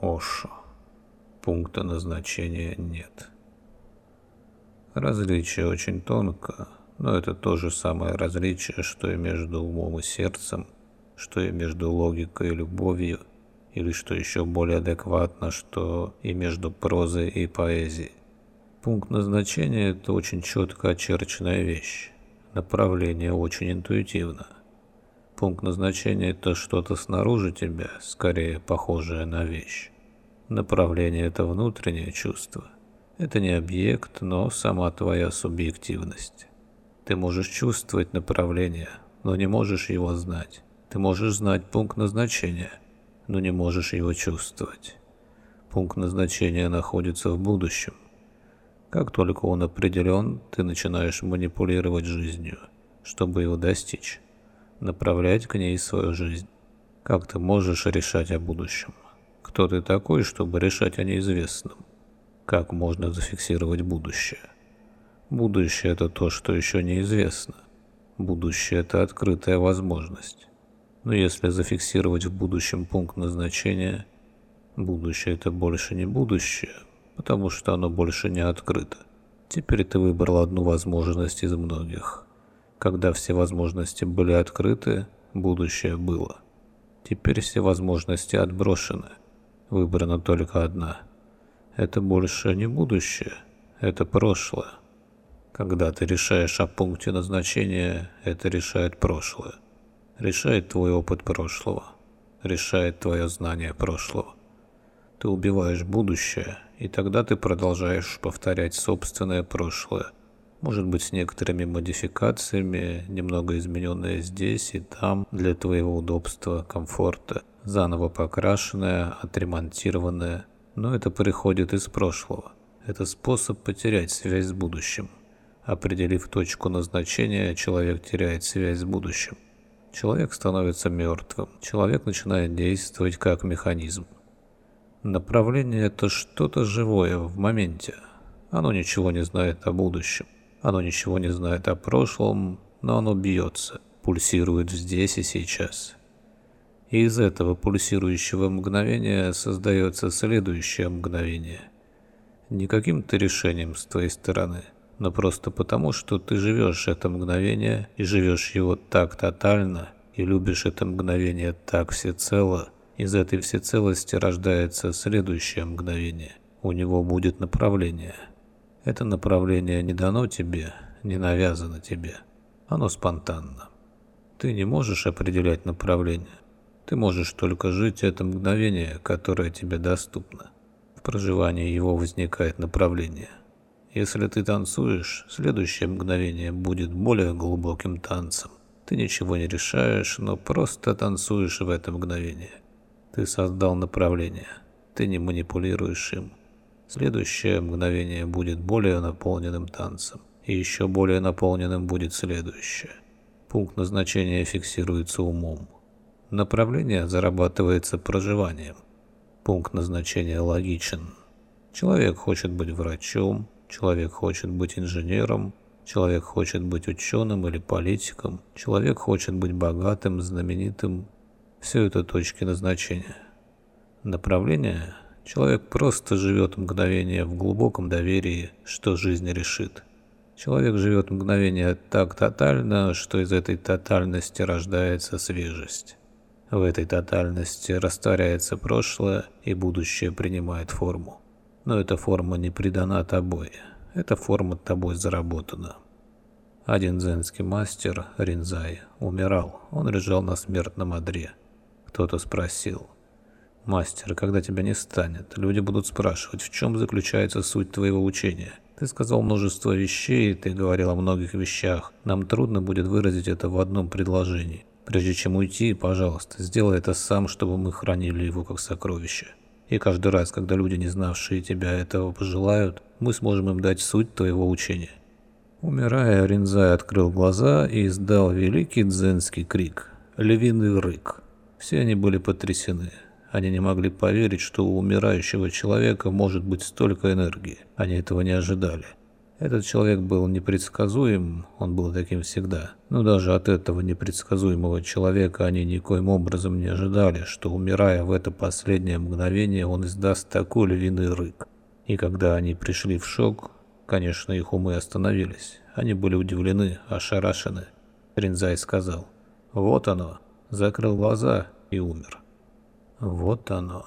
Ошо. Пункта назначения нет. Различие очень тонко, но это то же самое различие, что и между умом и сердцем, что и между логикой и любовью, или что еще более адекватно, что и между прозой и поэзией. Пункт назначения – это очень четко очерченная вещь. Направление очень интуитивно. Пункт назначения – это что-то снаружи тебя, скорее похожее на вещь. Направление – это внутреннее чувство. Это не объект, но сама твоя субъективность. Ты можешь чувствовать направление, но не можешь его знать. Ты можешь знать пункт назначения, но не можешь его чувствовать. Пункт назначения находится в будущем – как только он определен, ты начинаешь манипулировать жизнью, чтобы его достичь, направлять к ней свою жизнь. Как ты можешь решать о будущем? Кто ты такой, чтобы решать о неизвестном? Как можно зафиксировать будущее? Будущее – это то, что еще неизвестно. Будущее – это открытая возможность. Но если зафиксировать в будущем пункт назначения, будущее – это больше не будущее – потому что оно больше не открыто. Теперь ты выбрал одну возможность из многих. Когда все возможности были открыты, будущее было. Теперь все возможности отброшены. Выбрана только одна. Это больше не будущее, это прошлое. Когда ты решаешь о пункте назначения, это решает прошлое. Решает твой опыт прошлого. Решает твое знание прошлого. Ты убиваешь будущее и тогда ты продолжаешь повторять собственное прошлое. Может быть, с некоторыми модификациями, немного измененное здесь и там, для твоего удобства, комфорта, заново покрашенное, отремонтированное, но это приходит из прошлого. Это способ потерять связь с будущим. Определив точку назначения, человек теряет связь с будущим. Человек становится мертвым. Человек начинает действовать как механизм. Направление – это что-то живое в моменте. Оно ничего не знает о будущем. Оно ничего не знает о прошлом, но оно бьется, пульсирует здесь и сейчас. И из этого пульсирующего мгновения создается следующее мгновение. Не каким-то решением с твоей стороны, но просто потому, что ты живешь это мгновение и живешь его так тотально, и любишь это мгновение так всецело – из этой всецелости рождается следующее мгновение. У него будет направление. Это направление не дано тебе, не навязано тебе. Оно спонтанно. Ты не можешь определять направление. Ты можешь только жить это мгновение, которое тебе доступно. В проживании его возникает направление. Если ты танцуешь, следующее мгновение будет более глубоким танцем. Ты ничего не решаешь, но просто танцуешь в это мгновение. Ты создал направление. Ты не манипулируешь им. Следующее мгновение будет более наполненным танцем. И еще более наполненным будет следующее. Пункт назначения фиксируется умом. Направление зарабатывается проживанием. Пункт назначения логичен. Человек хочет быть врачом, человек хочет быть инженером, человек хочет быть ученым или политиком, человек хочет быть богатым, знаменитым все это точки назначения. Направление человек просто живет мгновение в глубоком доверии, что жизнь решит. Человек живет мгновение так тотально, что из этой тотальности рождается свежесть. В этой тотальности растворяется прошлое, и будущее принимает форму. Но эта форма не придана тобой, эта форма тобой заработана. Один дзенский мастер, Ринзай, умирал, он лежал на смертном одре. Кто-то спросил. «Мастер, когда тебя не станет, люди будут спрашивать, в чем заключается суть твоего учения?» Ты сказал множество вещей, ты говорил о многих вещах. Нам трудно будет выразить это в одном предложении. Прежде чем уйти, пожалуйста, сделай это сам, чтобы мы хранили его как сокровище. И каждый раз, когда люди, не знавшие тебя, этого пожелают, мы сможем им дать суть твоего учения. Умирая, Ринзай открыл глаза и издал великий дзенский крик. Львиный рык. Все они были потрясены. Они не могли поверить, что у умирающего человека может быть столько энергии. Они этого не ожидали. Этот человек был непредсказуем, он был таким всегда. Но даже от этого непредсказуемого человека они никоим образом не ожидали, что, умирая в это последнее мгновение, он издаст такой львиный рык. И когда они пришли в шок, конечно, их умы остановились. Они были удивлены, ошарашены. Ринзай сказал, «Вот оно», закрыл глаза и умер. Вот оно.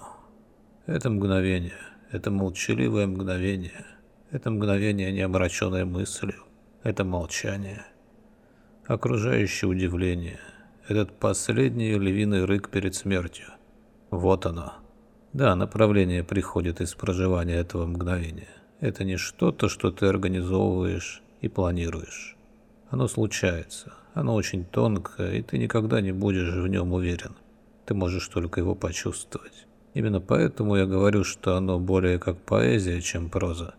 Это мгновение, это молчаливое мгновение, это мгновение, не омраченное мыслью, это молчание. Окружающее удивление, этот последний львиный рык перед смертью. Вот оно. Да, направление приходит из проживания этого мгновения. Это не что-то, что ты организовываешь и планируешь. Оно случается, оно очень тонкое, и ты никогда не будешь в нем уверен. Ты можешь только его почувствовать. Именно поэтому я говорю, что оно более как поэзия, чем проза,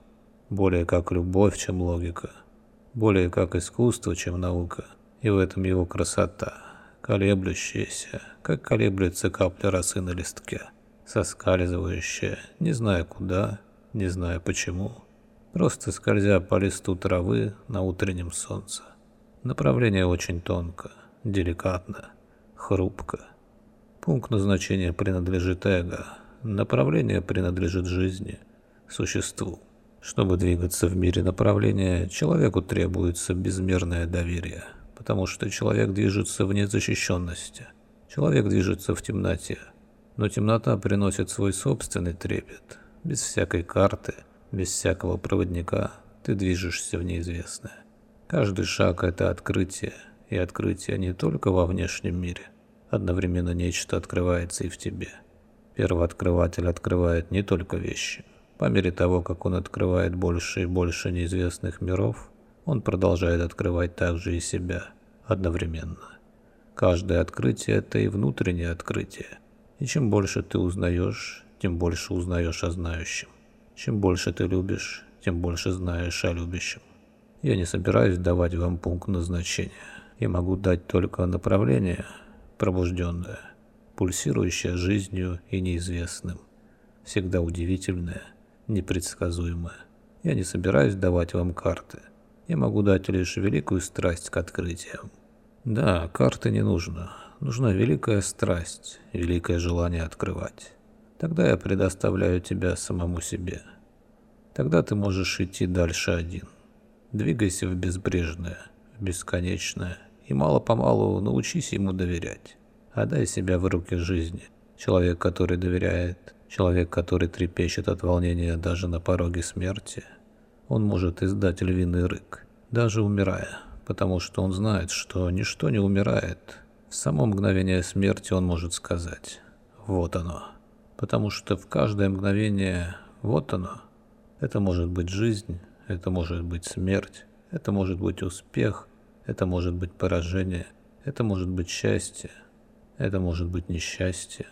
более как любовь, чем логика, более как искусство, чем наука. И в этом его красота, колеблющаяся, как колеблется капля росы на листке, соскальзывающая, не зная куда, не зная почему, просто скользя по листу травы на утреннем солнце. Направление очень тонко, деликатно, хрупко. Пункт назначения принадлежит эго, направление принадлежит жизни, существу. Чтобы двигаться в мире направления, человеку требуется безмерное доверие, потому что человек движется в незащищенности, человек движется в темноте. Но темнота приносит свой собственный трепет. Без всякой карты, без всякого проводника ты движешься в неизвестное. Каждый шаг – это открытие, и открытие не только во внешнем мире, Одновременно нечто открывается и в тебе. Первооткрыватель открывает не только вещи. По мере того, как он открывает больше и больше неизвестных миров, он продолжает открывать также и себя одновременно. Каждое открытие – это и внутреннее открытие. И чем больше ты узнаешь, тем больше узнаешь о знающем. Чем больше ты любишь, тем больше знаешь о любящем. Я не собираюсь давать вам пункт назначения. Я могу дать только направление – пробужденная, пульсирующая жизнью и неизвестным, всегда удивительная, непредсказуемая. Я не собираюсь давать вам карты. Я могу дать лишь великую страсть к открытиям. Да, карты не нужно. Нужна великая страсть, великое желание открывать. Тогда я предоставляю тебя самому себе. Тогда ты можешь идти дальше один. Двигайся в безбрежное, в бесконечное, и мало-помалу научись ему доверять. Отдай себя в руки жизни. Человек, который доверяет, человек, который трепещет от волнения даже на пороге смерти, он может издать львиный рык, даже умирая, потому что он знает, что ничто не умирает. В само мгновение смерти он может сказать «вот оно», потому что в каждое мгновение «вот оно» это может быть жизнь, это может быть смерть, это может быть успех – это может быть поражение, это может быть счастье, это может быть несчастье.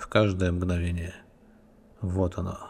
В каждое мгновение. Вот оно.